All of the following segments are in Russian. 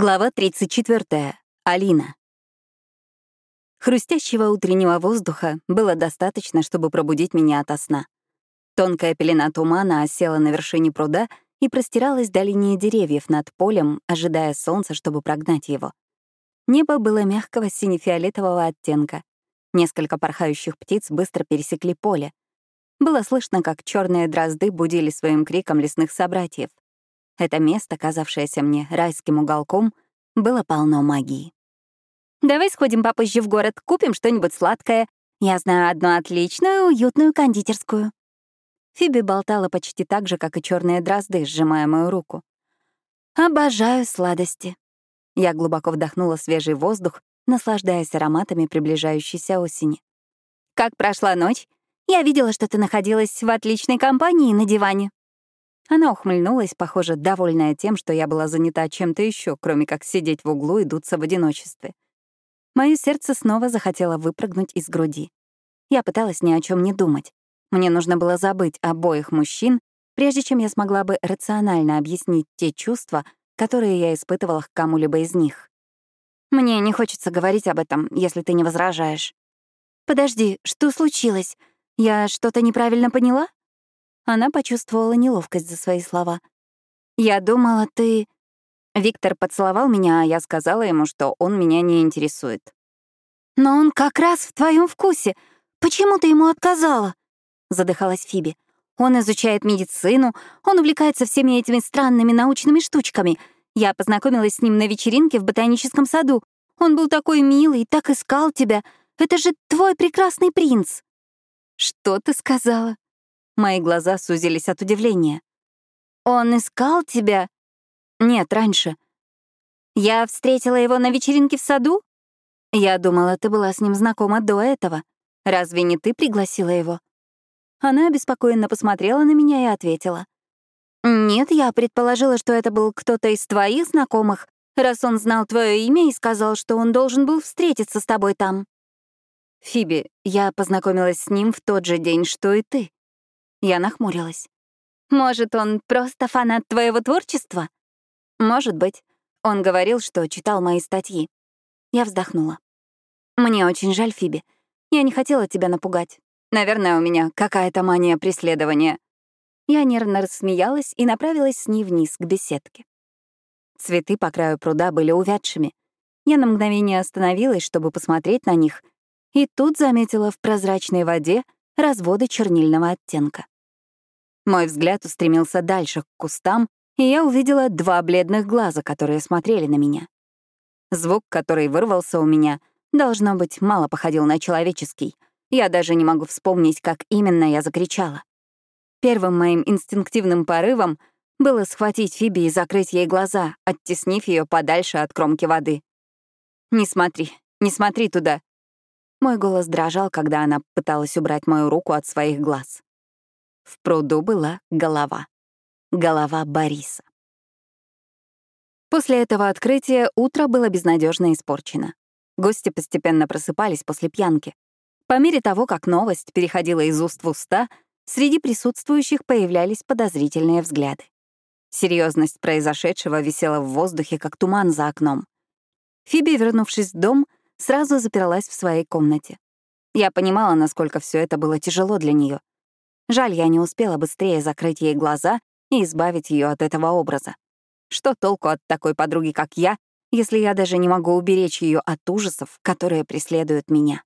Глава 34. Алина. Хрустящего утреннего воздуха было достаточно, чтобы пробудить меня ото сна. Тонкая пелена тумана осела на вершине пруда и простиралась до линии деревьев над полем, ожидая солнца, чтобы прогнать его. Небо было мягкого сине-фиолетового оттенка. Несколько порхающих птиц быстро пересекли поле. Было слышно, как черные дрозды будили своим криком лесных собратьев. Это место, казавшееся мне райским уголком, было полно магии. «Давай сходим попозже в город, купим что-нибудь сладкое. Я знаю одну отличную, уютную кондитерскую». Фиби болтала почти так же, как и черные дрозды, сжимая мою руку. «Обожаю сладости». Я глубоко вдохнула свежий воздух, наслаждаясь ароматами приближающейся осени. «Как прошла ночь? Я видела, что ты находилась в отличной компании на диване». Она ухмыльнулась, похоже, довольная тем, что я была занята чем-то еще, кроме как сидеть в углу и дуться в одиночестве. Мое сердце снова захотело выпрыгнуть из груди. Я пыталась ни о чем не думать. Мне нужно было забыть обоих мужчин, прежде чем я смогла бы рационально объяснить те чувства, которые я испытывала к кому-либо из них. Мне не хочется говорить об этом, если ты не возражаешь. Подожди, что случилось? Я что-то неправильно поняла? Она почувствовала неловкость за свои слова. «Я думала, ты...» Виктор поцеловал меня, а я сказала ему, что он меня не интересует. «Но он как раз в твоем вкусе. Почему ты ему отказала?» Задыхалась Фиби. «Он изучает медицину, он увлекается всеми этими странными научными штучками. Я познакомилась с ним на вечеринке в ботаническом саду. Он был такой милый, так искал тебя. Это же твой прекрасный принц!» «Что ты сказала?» Мои глаза сузились от удивления. «Он искал тебя?» «Нет, раньше». «Я встретила его на вечеринке в саду?» «Я думала, ты была с ним знакома до этого. Разве не ты пригласила его?» Она обеспокоенно посмотрела на меня и ответила. «Нет, я предположила, что это был кто-то из твоих знакомых, раз он знал твое имя и сказал, что он должен был встретиться с тобой там». «Фиби, я познакомилась с ним в тот же день, что и ты. Я нахмурилась. «Может, он просто фанат твоего творчества?» «Может быть. Он говорил, что читал мои статьи». Я вздохнула. «Мне очень жаль, Фиби. Я не хотела тебя напугать. Наверное, у меня какая-то мания преследования». Я нервно рассмеялась и направилась с ней вниз, к беседке. Цветы по краю пруда были увядшими. Я на мгновение остановилась, чтобы посмотреть на них, и тут заметила в прозрачной воде разводы чернильного оттенка. Мой взгляд устремился дальше, к кустам, и я увидела два бледных глаза, которые смотрели на меня. Звук, который вырвался у меня, должно быть, мало походил на человеческий. Я даже не могу вспомнить, как именно я закричала. Первым моим инстинктивным порывом было схватить Фиби и закрыть ей глаза, оттеснив ее подальше от кромки воды. «Не смотри, не смотри туда», мой голос дрожал, когда она пыталась убрать мою руку от своих глаз. В пруду была голова. Голова Бориса. После этого открытия утро было безнадежно испорчено. Гости постепенно просыпались после пьянки. По мере того, как новость переходила из уст в уста, среди присутствующих появлялись подозрительные взгляды. Серьезность произошедшего висела в воздухе, как туман за окном. Фиби, вернувшись в дом, сразу запиралась в своей комнате. Я понимала, насколько все это было тяжело для нее. Жаль, я не успела быстрее закрыть ей глаза и избавить ее от этого образа. Что толку от такой подруги, как я, если я даже не могу уберечь ее от ужасов, которые преследуют меня?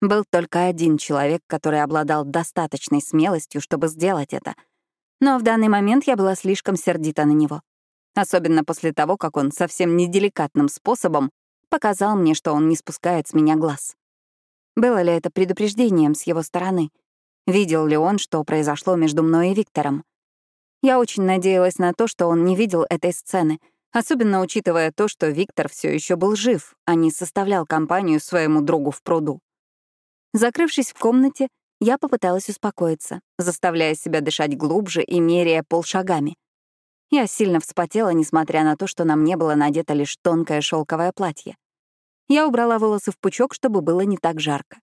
Был только один человек, который обладал достаточной смелостью, чтобы сделать это. Но в данный момент я была слишком сердита на него. Особенно после того, как он совсем неделикатным способом показал мне, что он не спускает с меня глаз. Было ли это предупреждением с его стороны? Видел ли он, что произошло между мной и Виктором? Я очень надеялась на то, что он не видел этой сцены, особенно учитывая то, что Виктор все еще был жив, а не составлял компанию своему другу в пруду. Закрывшись в комнате, я попыталась успокоиться, заставляя себя дышать глубже и меряя полшагами. Я сильно вспотела, несмотря на то, что на мне было надето лишь тонкое шелковое платье. Я убрала волосы в пучок, чтобы было не так жарко.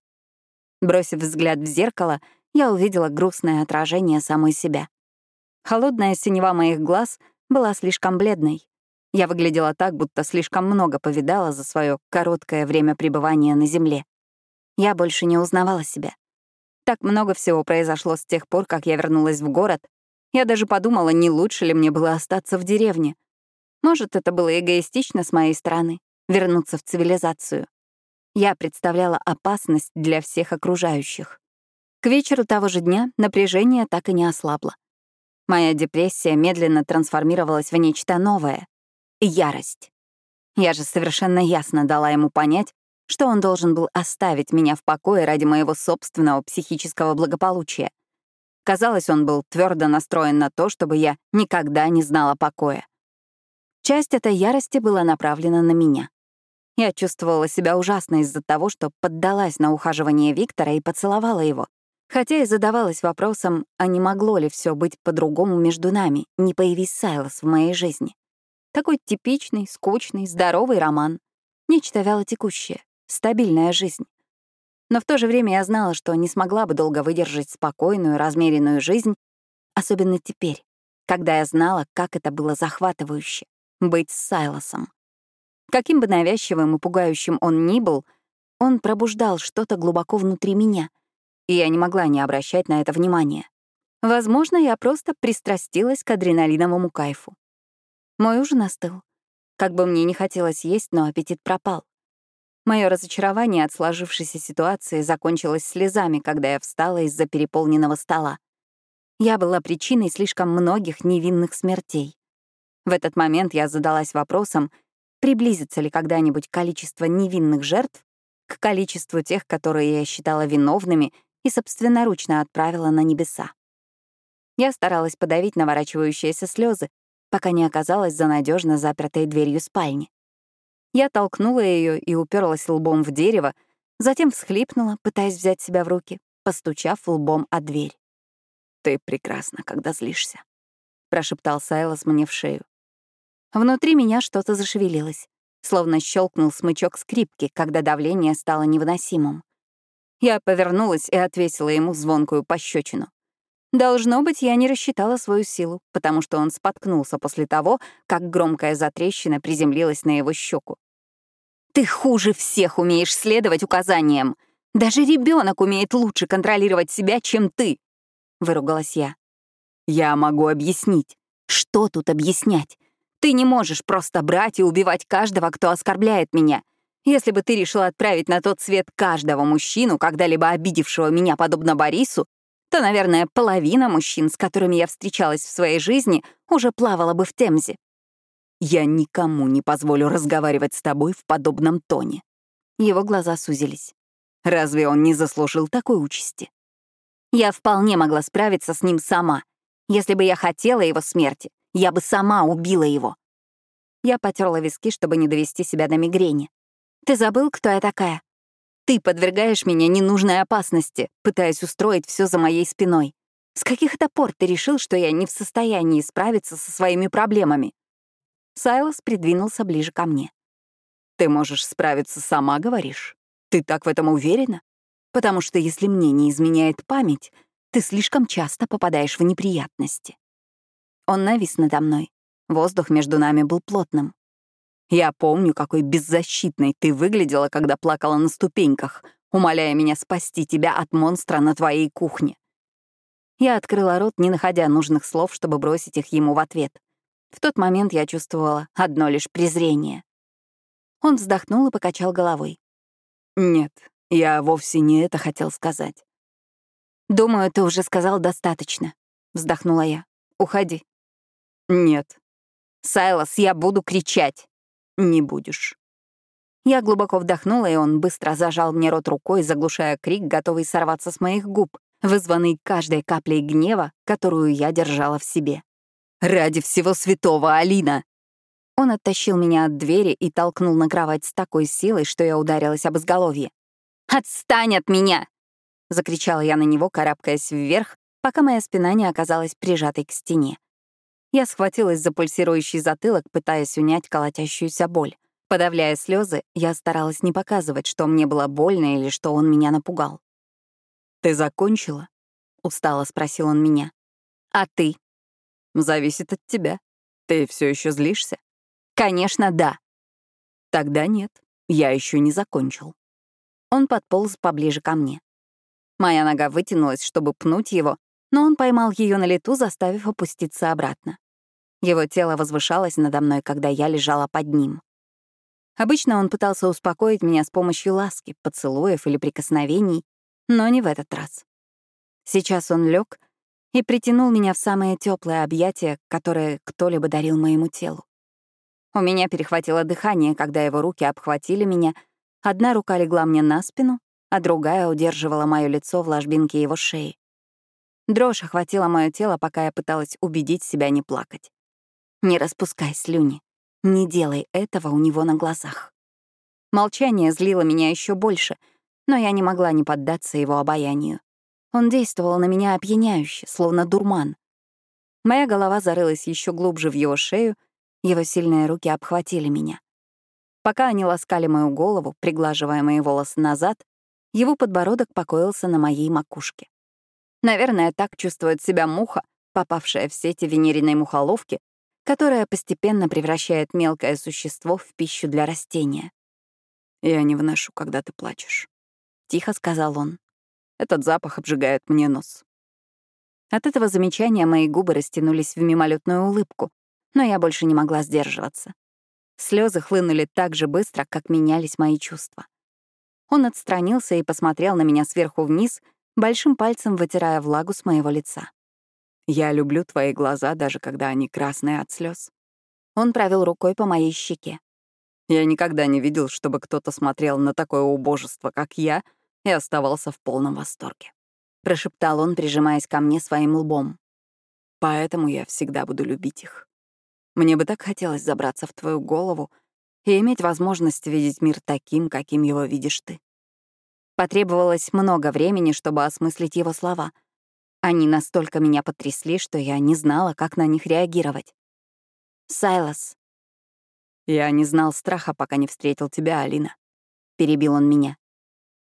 Бросив взгляд в зеркало, я увидела грустное отражение самой себя. Холодная синева моих глаз была слишком бледной. Я выглядела так, будто слишком много повидала за свое короткое время пребывания на Земле. Я больше не узнавала себя. Так много всего произошло с тех пор, как я вернулась в город. Я даже подумала, не лучше ли мне было остаться в деревне. Может, это было эгоистично с моей стороны — вернуться в цивилизацию. Я представляла опасность для всех окружающих. К вечеру того же дня напряжение так и не ослабло. Моя депрессия медленно трансформировалась в нечто новое — ярость. Я же совершенно ясно дала ему понять, что он должен был оставить меня в покое ради моего собственного психического благополучия. Казалось, он был твердо настроен на то, чтобы я никогда не знала покоя. Часть этой ярости была направлена на меня. Я чувствовала себя ужасно из-за того, что поддалась на ухаживание Виктора и поцеловала его, хотя и задавалась вопросом, а не могло ли все быть по-другому между нами, не появись Сайлос в моей жизни. Такой типичный, скучный, здоровый роман. Нечто вялотекущее стабильная жизнь. Но в то же время я знала, что не смогла бы долго выдержать спокойную, размеренную жизнь, особенно теперь, когда я знала, как это было захватывающе — быть с Сайлосом. Каким бы навязчивым и пугающим он ни был, он пробуждал что-то глубоко внутри меня, и я не могла не обращать на это внимания. Возможно, я просто пристрастилась к адреналиновому кайфу. Мой ужин остыл. Как бы мне не хотелось есть, но аппетит пропал. Мое разочарование от сложившейся ситуации закончилось слезами, когда я встала из-за переполненного стола. Я была причиной слишком многих невинных смертей. В этот момент я задалась вопросом, приблизится ли когда-нибудь количество невинных жертв к количеству тех, которые я считала виновными и собственноручно отправила на небеса. Я старалась подавить наворачивающиеся слезы, пока не оказалась за надежно запертой дверью спальни. Я толкнула ее и уперлась лбом в дерево, затем всхлипнула, пытаясь взять себя в руки, постучав лбом о дверь. «Ты прекрасна, когда злишься», — прошептал Сайлос мне в шею. Внутри меня что-то зашевелилось, словно щелкнул смычок скрипки, когда давление стало невыносимым. Я повернулась и отвесила ему звонкую пощечину. Должно быть, я не рассчитала свою силу, потому что он споткнулся после того, как громкая затрещина приземлилась на его щеку. «Ты хуже всех умеешь следовать указаниям. Даже ребенок умеет лучше контролировать себя, чем ты», — выругалась я. «Я могу объяснить. Что тут объяснять? Ты не можешь просто брать и убивать каждого, кто оскорбляет меня. Если бы ты решила отправить на тот свет каждого мужчину, когда-либо обидевшего меня подобно Борису, то, наверное, половина мужчин, с которыми я встречалась в своей жизни, уже плавала бы в Темзе. Я никому не позволю разговаривать с тобой в подобном тоне. Его глаза сузились. Разве он не заслужил такой участи? Я вполне могла справиться с ним сама. Если бы я хотела его смерти, я бы сама убила его. Я потерла виски, чтобы не довести себя до мигрени. Ты забыл, кто я такая? Ты подвергаешь меня ненужной опасности, пытаясь устроить все за моей спиной. С каких это пор ты решил, что я не в состоянии справиться со своими проблемами?» Сайлос придвинулся ближе ко мне. «Ты можешь справиться сама, говоришь? Ты так в этом уверена? Потому что если мне не изменяет память, ты слишком часто попадаешь в неприятности». Он навис надо мной. Воздух между нами был плотным. Я помню, какой беззащитной ты выглядела, когда плакала на ступеньках, умоляя меня спасти тебя от монстра на твоей кухне. Я открыла рот, не находя нужных слов, чтобы бросить их ему в ответ. В тот момент я чувствовала одно лишь презрение. Он вздохнул и покачал головой. «Нет, я вовсе не это хотел сказать». «Думаю, ты уже сказал достаточно», — вздохнула я. «Уходи». «Нет». «Сайлос, я буду кричать» не будешь». Я глубоко вдохнула, и он быстро зажал мне рот рукой, заглушая крик, готовый сорваться с моих губ, вызванный каждой каплей гнева, которую я держала в себе. «Ради всего святого, Алина!» Он оттащил меня от двери и толкнул на кровать с такой силой, что я ударилась об изголовье. «Отстань от меня!» — закричала я на него, карабкаясь вверх, пока моя спина не оказалась прижатой к стене. Я схватилась за пульсирующий затылок, пытаясь унять колотящуюся боль. Подавляя слезы, я старалась не показывать, что мне было больно или что он меня напугал. «Ты закончила?» — устало спросил он меня. «А ты?» «Зависит от тебя. Ты все еще злишься?» Конечно, да. Тогда нет, я еще не закончил. Он подполз поближе ко мне. Моя нога вытянулась, чтобы пнуть его, но он поймал ее на лету, заставив опуститься обратно. Его тело возвышалось надо мной, когда я лежала под ним. Обычно он пытался успокоить меня с помощью ласки, поцелуев или прикосновений, но не в этот раз. Сейчас он лег и притянул меня в самое теплое объятие, которое кто-либо дарил моему телу. У меня перехватило дыхание, когда его руки обхватили меня, одна рука легла мне на спину, а другая удерживала мое лицо в ложбинке его шеи. Дрожь охватила мое тело, пока я пыталась убедить себя не плакать. Не распускай слюни. Не делай этого у него на глазах. Молчание злило меня еще больше, но я не могла не поддаться его обаянию. Он действовал на меня опьяняюще, словно дурман. Моя голова зарылась еще глубже в его шею, его сильные руки обхватили меня. Пока они ласкали мою голову, приглаживая мои волосы назад, его подбородок покоился на моей макушке. Наверное, так чувствует себя муха, попавшая в сети венериной мухоловки, которая постепенно превращает мелкое существо в пищу для растения. «Я не выношу, когда ты плачешь», — тихо сказал он. «Этот запах обжигает мне нос». От этого замечания мои губы растянулись в мимолетную улыбку, но я больше не могла сдерживаться. Слезы хлынули так же быстро, как менялись мои чувства. Он отстранился и посмотрел на меня сверху вниз, большим пальцем вытирая влагу с моего лица. Я люблю твои глаза, даже когда они красные от слез. Он провел рукой по моей щеке. Я никогда не видел, чтобы кто-то смотрел на такое убожество, как я, и оставался в полном восторге. Прошептал он, прижимаясь ко мне своим лбом. Поэтому я всегда буду любить их. Мне бы так хотелось забраться в твою голову и иметь возможность видеть мир таким, каким его видишь ты. Потребовалось много времени, чтобы осмыслить его слова — они настолько меня потрясли, что я не знала, как на них реагировать. «Сайлас». «Я не знал страха, пока не встретил тебя, Алина», — перебил он меня.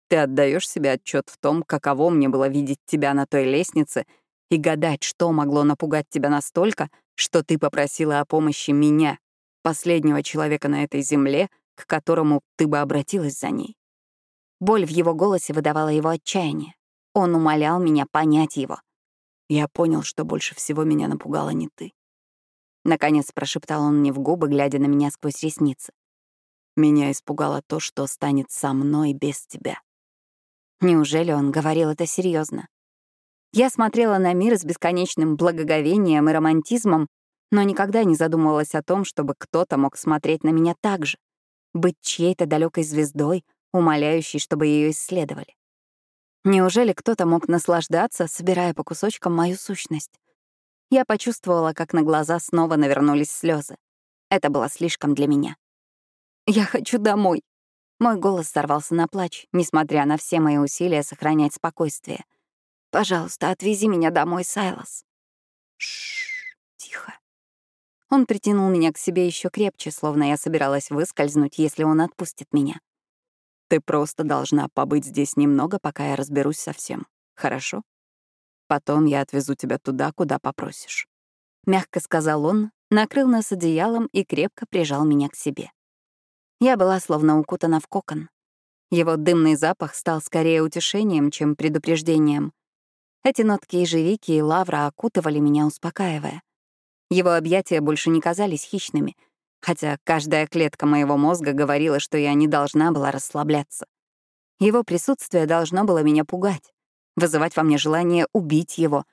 «Ты отдаешь себе отчет в том, каково мне было видеть тебя на той лестнице и гадать, что могло напугать тебя настолько, что ты попросила о помощи меня, последнего человека на этой земле, к которому ты бы обратилась за ней». Боль в его голосе выдавала его отчаяние. Он умолял меня понять его. Я понял, что больше всего меня напугала не ты. Наконец прошептал он мне в губы, глядя на меня сквозь ресницы. Меня испугало то, что станет со мной без тебя. Неужели он говорил это серьезно? Я смотрела на мир с бесконечным благоговением и романтизмом, но никогда не задумывалась о том, чтобы кто-то мог смотреть на меня так же, быть чьей-то далекой звездой, умоляющей, чтобы ее исследовали. Неужели кто-то мог наслаждаться, собирая по кусочкам мою сущность? Я почувствовала, как на глаза снова навернулись слезы. Это было слишком для меня. «Я хочу домой!» Мой голос сорвался на плач, несмотря на все мои усилия сохранять спокойствие. «Пожалуйста, отвези меня домой, Сайлос». Шш, тихо. Он притянул меня к себе еще крепче, словно я собиралась выскользнуть, если он отпустит меня. Ты просто должна побыть здесь немного, пока я разберусь со всем. Хорошо? Потом я отвезу тебя туда, куда попросишь. Мягко сказал он, накрыл нас одеялом и крепко прижал меня к себе. Я была словно укутана в кокон. Его дымный запах стал скорее утешением, чем предупреждением. Эти нотки ежевики и лавра окутывали меня, успокаивая. Его объятия больше не казались хищными — хотя каждая клетка моего мозга говорила, что я не должна была расслабляться. Его присутствие должно было меня пугать, вызывать во мне желание убить его.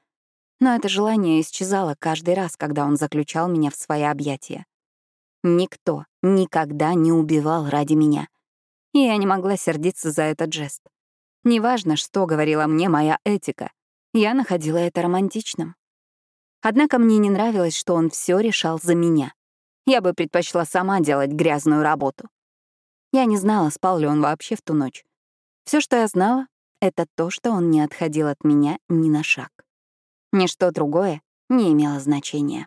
Но это желание исчезало каждый раз, когда он заключал меня в свои объятия. Никто никогда не убивал ради меня. И я не могла сердиться за этот жест. Неважно, что говорила мне моя этика, я находила это романтичным. Однако мне не нравилось, что он все решал за меня. Я бы предпочла сама делать грязную работу. Я не знала, спал ли он вообще в ту ночь. Все, что я знала, — это то, что он не отходил от меня ни на шаг. Ничто другое не имело значения.